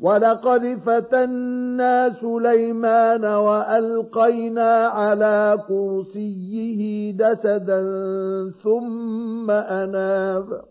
ولقد فتنا سليمان والقينا على كرسيه جسدا ثم اناب